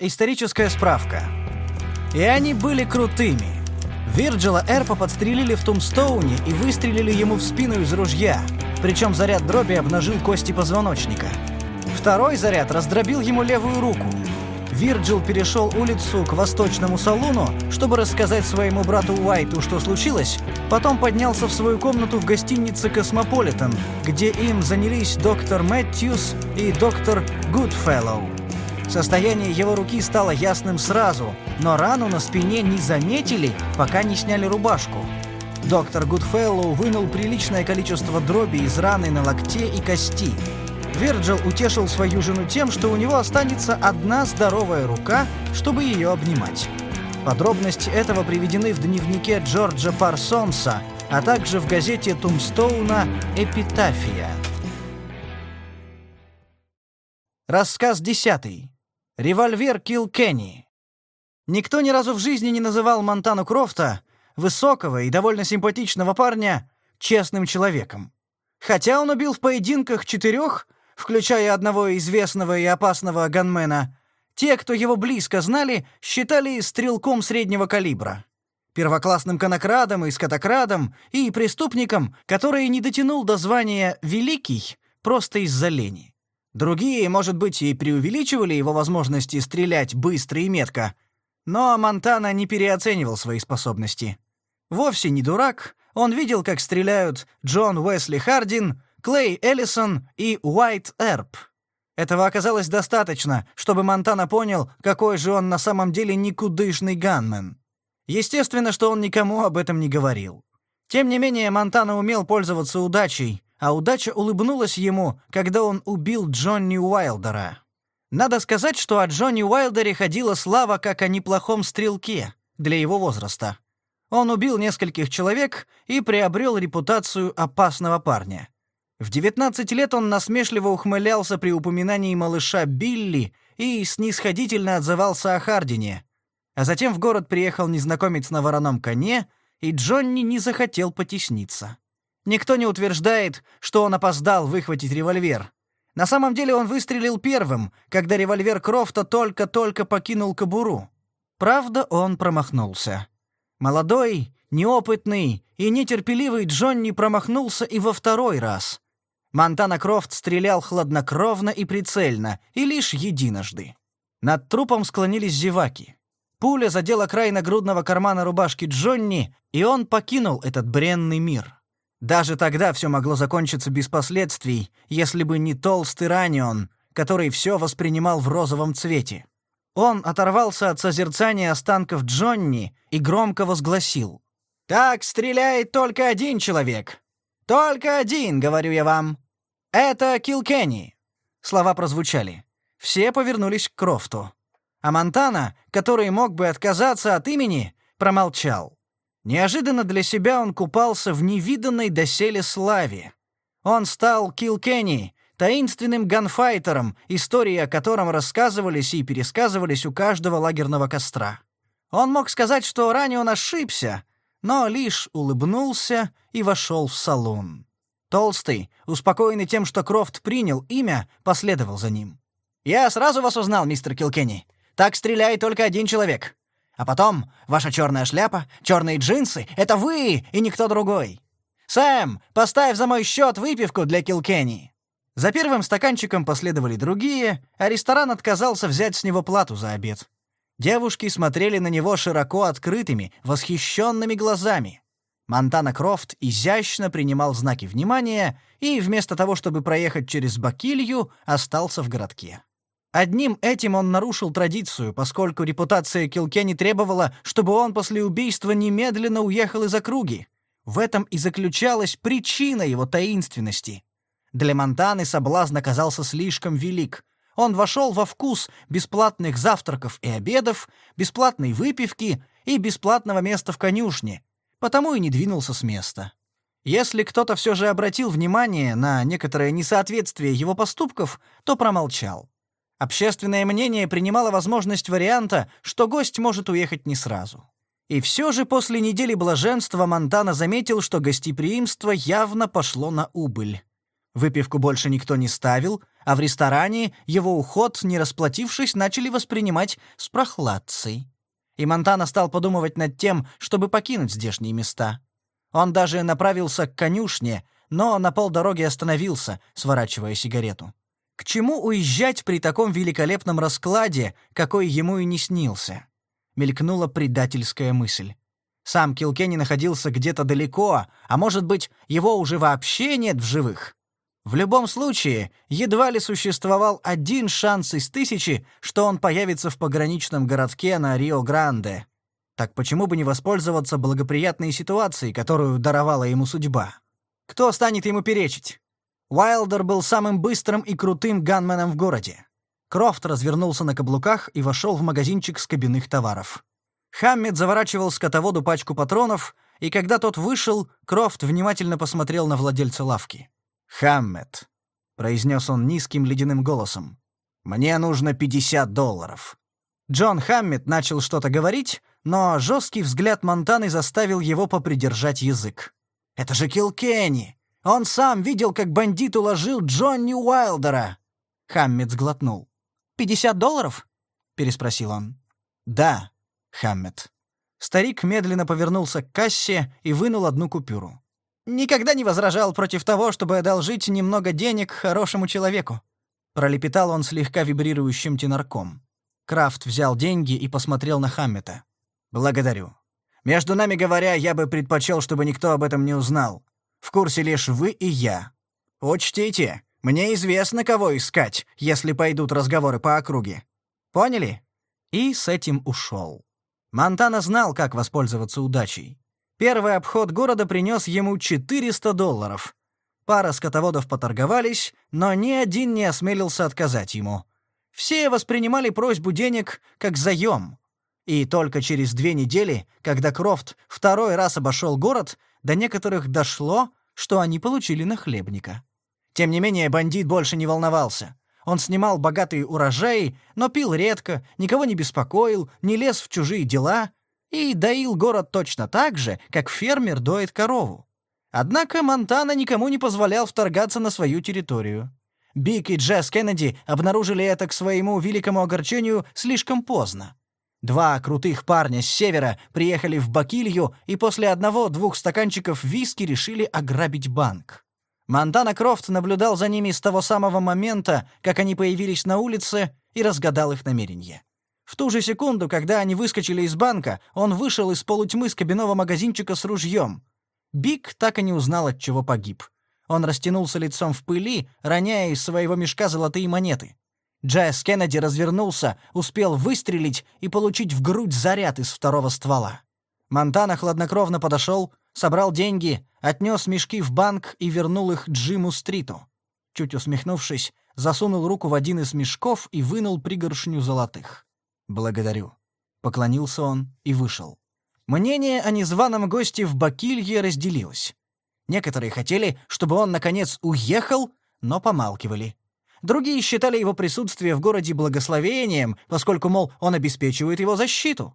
Историческая справка. И они были крутыми. Вирджила Эрпа подстрелили в Тумстоуне и выстрелили ему в спину из ружья, причем заряд дроби обнажил кости позвоночника. Второй заряд раздробил ему левую руку. Вирджил перешел улицу к восточному Салуну, чтобы рассказать своему брату Уайту, что случилось, потом поднялся в свою комнату в гостинице «Космополитен», где им занялись доктор Мэтьюс и доктор Гудфеллоу. Состояние его руки стало ясным сразу, но рану на спине не заметили, пока не сняли рубашку. Доктор Гудфеллоу вынул приличное количество дроби из раны на локте и кости. Вирджил утешил свою жену тем, что у него останется одна здоровая рука, чтобы ее обнимать. Подробности этого приведены в дневнике Джорджа Парсонса, а также в газете Тумстоуна «Эпитафия». Рассказ десятый. Револьвер Килл Кенни. Никто ни разу в жизни не называл Монтану Крофта, высокого и довольно симпатичного парня, честным человеком. Хотя он убил в поединках четырех, включая одного известного и опасного ганмена, те, кто его близко знали, считали стрелком среднего калибра. Первоклассным конокрадом и скотокрадом, и преступником, который не дотянул до звания «великий» просто из-за лени. Другие, может быть, и преувеличивали его возможности стрелять быстро и метко, но Монтана не переоценивал свои способности. Вовсе не дурак, он видел, как стреляют Джон Уэсли Хардин, Клей Эллисон и Уайт Эрп. Этого оказалось достаточно, чтобы Монтана понял, какой же он на самом деле никудышный ганмен. Естественно, что он никому об этом не говорил. Тем не менее, Монтана умел пользоваться удачей, а удача улыбнулась ему, когда он убил Джонни Уайлдера. Надо сказать, что о Джонни Уайлдере ходила слава как о неплохом стрелке для его возраста. Он убил нескольких человек и приобрел репутацию опасного парня. В 19 лет он насмешливо ухмылялся при упоминании малыша Билли и снисходительно отзывался о Хардине. А затем в город приехал незнакомец на вороном коне, и Джонни не захотел потесниться. Никто не утверждает, что он опоздал выхватить револьвер. На самом деле он выстрелил первым, когда револьвер Крофта только-только покинул кобуру. Правда, он промахнулся. Молодой, неопытный и нетерпеливый Джонни промахнулся и во второй раз. Монтана Крофт стрелял хладнокровно и прицельно, и лишь единожды. Над трупом склонились зеваки. Пуля задела край нагрудного кармана рубашки Джонни, и он покинул этот бренный мир. Даже тогда все могло закончиться без последствий, если бы не толстый ранион, который все воспринимал в розовом цвете. Он оторвался от созерцания останков Джонни и громко возгласил. «Так стреляет только один человек! Только один, говорю я вам! Это Килкенни!» Слова прозвучали. Все повернулись к Крофту. А Монтана, который мог бы отказаться от имени, промолчал. Неожиданно для себя он купался в невиданной доселе славе. Он стал Килкенни, таинственным ганфайтером, истории о котором рассказывались и пересказывались у каждого лагерного костра. Он мог сказать, что ранее он ошибся, но лишь улыбнулся и вошел в салон. Толстый, успокоенный тем, что Крофт принял имя, последовал за ним. «Я сразу вас узнал, мистер Килкенни. Так стреляет только один человек. А потом, ваша черная шляпа, черные джинсы — это вы и никто другой. Сэм, поставь за мой счет выпивку для Килкенни». За первым стаканчиком последовали другие, а ресторан отказался взять с него плату за обед. Девушки смотрели на него широко открытыми, восхищёнными глазами. Монтана Крофт изящно принимал знаки внимания и, вместо того, чтобы проехать через Бакилью, остался в городке. Одним этим он нарушил традицию, поскольку репутация Килкени требовала, чтобы он после убийства немедленно уехал из округи. В этом и заключалась причина его таинственности. Для Монтаны соблазн оказался слишком велик. Он вошел во вкус бесплатных завтраков и обедов, бесплатной выпивки и бесплатного места в конюшне, потому и не двинулся с места. Если кто-то все же обратил внимание на некоторое несоответствие его поступков, то промолчал. Общественное мнение принимало возможность варианта, что гость может уехать не сразу. И все же после недели блаженства Монтана заметил, что гостеприимство явно пошло на убыль. Выпивку больше никто не ставил, а в ресторане его уход, не расплатившись, начали воспринимать с прохладцей. И Монтана стал подумывать над тем, чтобы покинуть здешние места. Он даже направился к конюшне, но на полдороги остановился, сворачивая сигарету. К чему уезжать при таком великолепном раскладе, какой ему и не снился? Мелькнула предательская мысль. Сам Килкенни находился где-то далеко, а может быть, его уже вообще нет в живых. В любом случае, едва ли существовал один шанс из тысячи, что он появится в пограничном городке на Рио-Гранде. Так почему бы не воспользоваться благоприятной ситуацией, которую даровала ему судьба? Кто станет ему перечить? Уайлдер был самым быстрым и крутым ганменом в городе. Крофт развернулся на каблуках и вошел в магазинчик скобяных товаров. Хаммед заворачивал скотоводу пачку патронов, и когда тот вышел, Крофт внимательно посмотрел на владельца лавки. «Хаммед», — произнес он низким ледяным голосом, — «мне нужно 50 долларов». Джон Хаммед начал что-то говорить, но жесткий взгляд Монтаны заставил его попридержать язык. «Это же Килкенни!» Он сам видел, как бандит уложил Джонни Уайлдера!» Хаммет сглотнул. «Пятьдесят долларов?» — переспросил он. «Да, Хаммет». Старик медленно повернулся к кассе и вынул одну купюру. «Никогда не возражал против того, чтобы одолжить немного денег хорошему человеку», — пролепетал он слегка вибрирующим тенарком. Крафт взял деньги и посмотрел на Хаммета. «Благодарю. Между нами говоря, я бы предпочел, чтобы никто об этом не узнал. В курсе лишь вы и я. Учтите, мне известно, кого искать, если пойдут разговоры по округе. Поняли?» И с этим ушел. Монтана знал, как воспользоваться удачей. Первый обход города принес ему 400 долларов. Пара скотоводов поторговались, но ни один не осмелился отказать ему. Все воспринимали просьбу денег как заем. И только через две недели, когда Крофт второй раз обошел город, до некоторых дошло, что они получили нахлебника. Тем не менее, бандит больше не волновался. Он снимал богатые урожаи, но пил редко, никого не беспокоил, не лез в чужие дела и доил город точно так же, как фермер доит корову. Однако Монтана никому не позволял вторгаться на свою территорию. Бик и Джесс Кеннеди обнаружили это к своему великому огорчению слишком поздно. Два крутых парня с севера приехали в Бакилью и после одного-двух стаканчиков виски решили ограбить банк. Монтана Крофт наблюдал за ними с того самого момента, как они появились на улице, и разгадал их намерения. В ту же секунду, когда они выскочили из банка, он вышел из полутьмы с кабинного магазинчика с ружьем. Биг так и не узнал, от чего погиб. Он растянулся лицом в пыли, роняя из своего мешка золотые монеты. Джайс Кеннеди развернулся, успел выстрелить и получить в грудь заряд из второго ствола. Монтана хладнокровно подошел, собрал деньги, отнес мешки в банк и вернул их Джиму Стриту. Чуть усмехнувшись, засунул руку в один из мешков и вынул пригоршню золотых. «Благодарю». Поклонился он и вышел. Мнение о незваном госте в Бакилье разделилось. Некоторые хотели, чтобы он, наконец, уехал, но помалкивали. Другие считали его присутствие в городе благословением, поскольку, мол, он обеспечивает его защиту.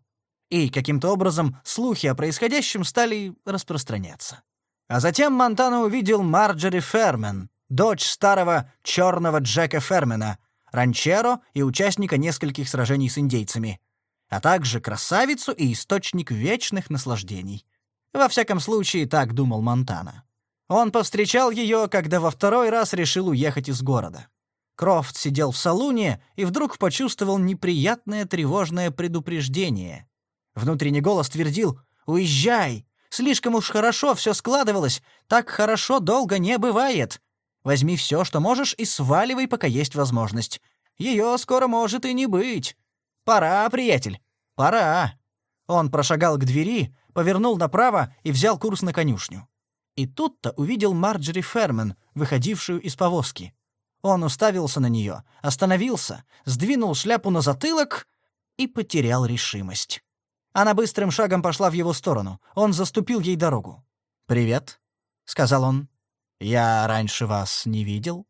И каким-то образом слухи о происходящем стали распространяться. А затем Монтана увидел Марджери Фермен, дочь старого черного Джека Фермена, ранчеро и участника нескольких сражений с индейцами, а также красавицу и источник вечных наслаждений. Во всяком случае, так думал Монтана. Он повстречал ее, когда во второй раз решил уехать из города. Крофт сидел в салуне и вдруг почувствовал неприятное тревожное предупреждение. Внутренний голос твердил «Уезжай! Слишком уж хорошо все складывалось, так хорошо долго не бывает. Возьми все, что можешь, и сваливай, пока есть возможность. Ее скоро может и не быть. Пора, приятель, пора». Он прошагал к двери, повернул направо и взял курс на конюшню. И тут-то увидел Марджери Фермен, выходившую из повозки. Он уставился на нее, остановился, сдвинул шляпу на затылок и потерял решимость. Она быстрым шагом пошла в его сторону. Он заступил ей дорогу. «Привет», — сказал он. «Я раньше вас не видел».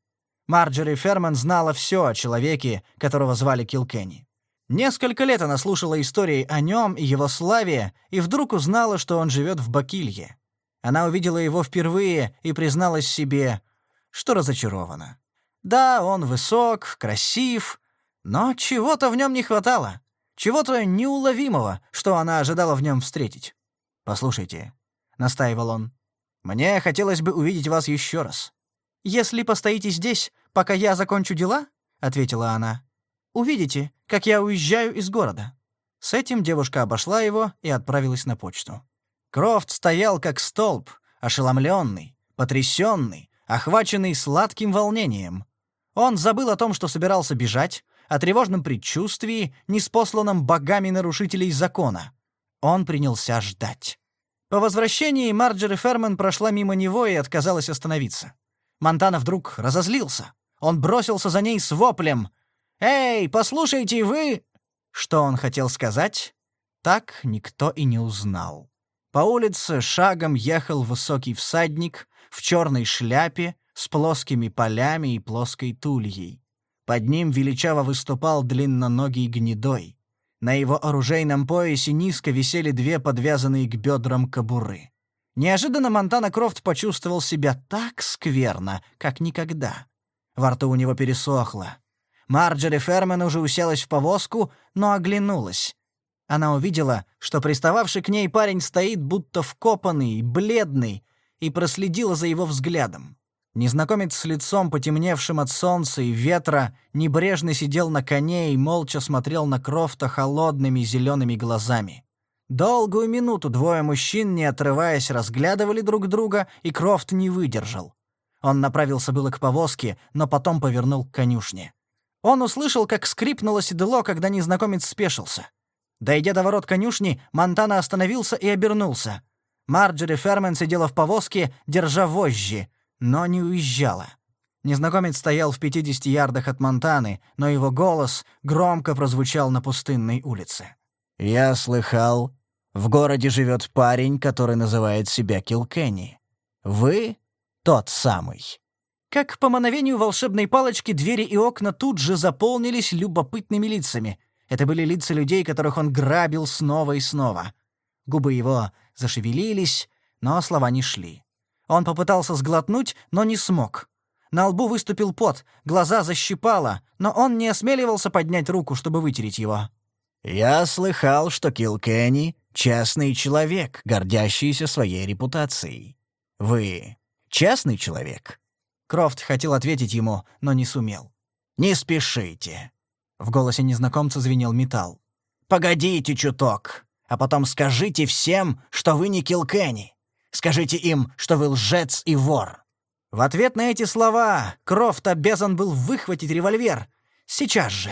Марджори Ферман знала все о человеке, которого звали Килкенни. Несколько лет она слушала истории о нем и его славе, и вдруг узнала, что он живет в Бакилье. Она увидела его впервые и призналась себе, что разочарована. Да, он высок, красив, но чего-то в нем не хватало, чего-то неуловимого, что она ожидала в нем встретить. «Послушайте», — настаивал он, — «мне хотелось бы увидеть вас еще раз». «Если постоите здесь, пока я закончу дела», — ответила она, — «увидите, как я уезжаю из города». С этим девушка обошла его и отправилась на почту. Крофт стоял как столб, ошеломленный, потрясенный, охваченный сладким волнением. Он забыл о том, что собирался бежать, о тревожном предчувствии, неспосланном богами нарушителей закона. Он принялся ждать. По возвращении Марджери Ферман прошла мимо него и отказалась остановиться. Монтана вдруг разозлился. Он бросился за ней с воплем. «Эй, послушайте вы!» Что он хотел сказать, так никто и не узнал. По улице шагом ехал высокий всадник в черной шляпе с плоскими полями и плоской тульей. Под ним величаво выступал длинноногий гнедой. На его оружейном поясе низко висели две подвязанные к бедрам кобуры. Неожиданно Монтана Крофт почувствовал себя так скверно, как никогда. Во рту у него пересохло. Марджери Фермен уже уселась в повозку, но оглянулась. Она увидела, что пристававший к ней парень стоит будто вкопанный, бледный, и проследила за его взглядом. Незнакомец с лицом, потемневшим от солнца и ветра, небрежно сидел на коне и молча смотрел на Крофта холодными зелеными глазами. Долгую минуту двое мужчин, не отрываясь, разглядывали друг друга, и Крофт не выдержал. Он направился было к повозке, но потом повернул к конюшне. Он услышал, как скрипнуло седло, когда незнакомец спешился. Дойдя до ворот конюшни, Монтана остановился и обернулся. Марджери Фермен сидела в повозке, держа вожжи — но не уезжала. Незнакомец стоял в 50 ярдах от Монтаны, но его голос громко прозвучал на пустынной улице. «Я слыхал, в городе живет парень, который называет себя Килкенни. Вы тот самый». Как по мановению волшебной палочки двери и окна тут же заполнились любопытными лицами. Это были лица людей, которых он грабил снова и снова. Губы его зашевелились, но слова не шли. Он попытался сглотнуть, но не смог. На лбу выступил пот, глаза защипало, но он не осмеливался поднять руку, чтобы вытереть его. «Я слыхал, что Килкенни — честный человек, гордящийся своей репутацией. Вы честный человек?» Крофт хотел ответить ему, но не сумел. «Не спешите!» В голосе незнакомца звенел металл. «Погодите чуток, а потом скажите всем, что вы не Килкенни. Скажите им, что вы лжец и вор». В ответ на эти слова Крофт обязан был выхватить револьвер. Сейчас же.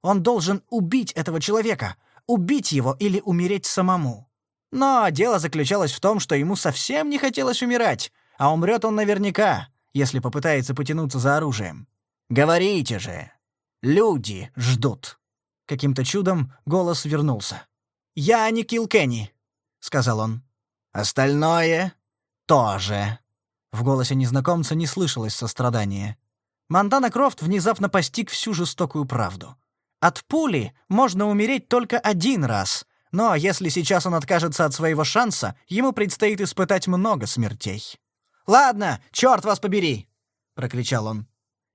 Он должен убить этого человека, убить его или умереть самому. Но дело заключалось в том, что ему совсем не хотелось умирать, а умрет он наверняка, если попытается потянуться за оружием. «Говорите же! Люди ждут!» Каким-то чудом голос вернулся. «Я не Килкенни», — сказал он. Остальное — тоже». В голосе незнакомца не слышалось сострадания. Монтана Крофт внезапно постиг всю жестокую правду. От пули можно умереть только один раз, но если сейчас он откажется от своего шанса, ему предстоит испытать много смертей. «Ладно, черт вас побери!» — прокричал он.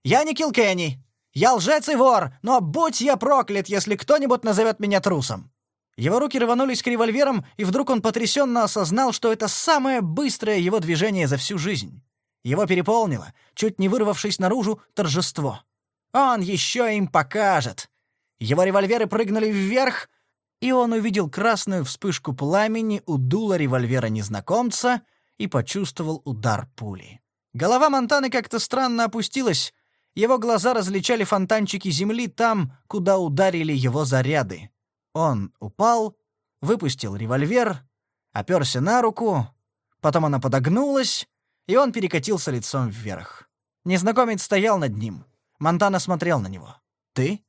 «Я не Килкенни! Я лжец и вор, но будь я проклят, если кто-нибудь назовет меня трусом! Его руки рванулись к револьверам, и вдруг он потрясенно осознал, что это самое быстрое его движение за всю жизнь. Его переполнило, чуть не вырвавшись наружу, торжество. Он еще им покажет. Его револьверы прыгнули вверх, и он увидел красную вспышку пламени у дула револьвера незнакомца и почувствовал удар пули. Голова Монтаны как-то странно опустилась. Его глаза различали фонтанчики земли там, куда ударили его заряды. Он упал, выпустил револьвер, оперся на руку, потом она подогнулась, и он перекатился лицом вверх. Незнакомец стоял над ним. Монтана смотрел на него. «Ты?»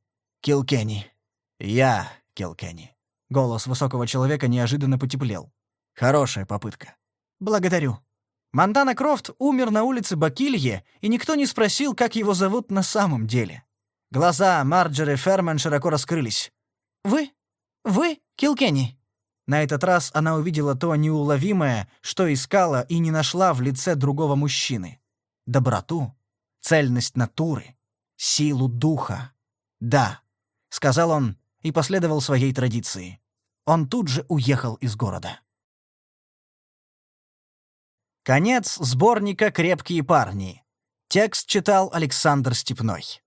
«Килкенни». «Я Килкенни». Голос высокого человека неожиданно потеплел. «Хорошая попытка». «Благодарю». Монтана Крофт умер на улице Бакилье, и никто не спросил, как его зовут на самом деле. Глаза Марджери Ферман широко раскрылись. «Вы?» «Вы Килкенни?» На этот раз она увидела то неуловимое, что искала и не нашла в лице другого мужчины. Доброту, цельность натуры, силу духа. «Да», — сказал он и последовал своей традиции. Он тут же уехал из города. Конец сборника «Крепкие парни». Текст читал Александр Степной.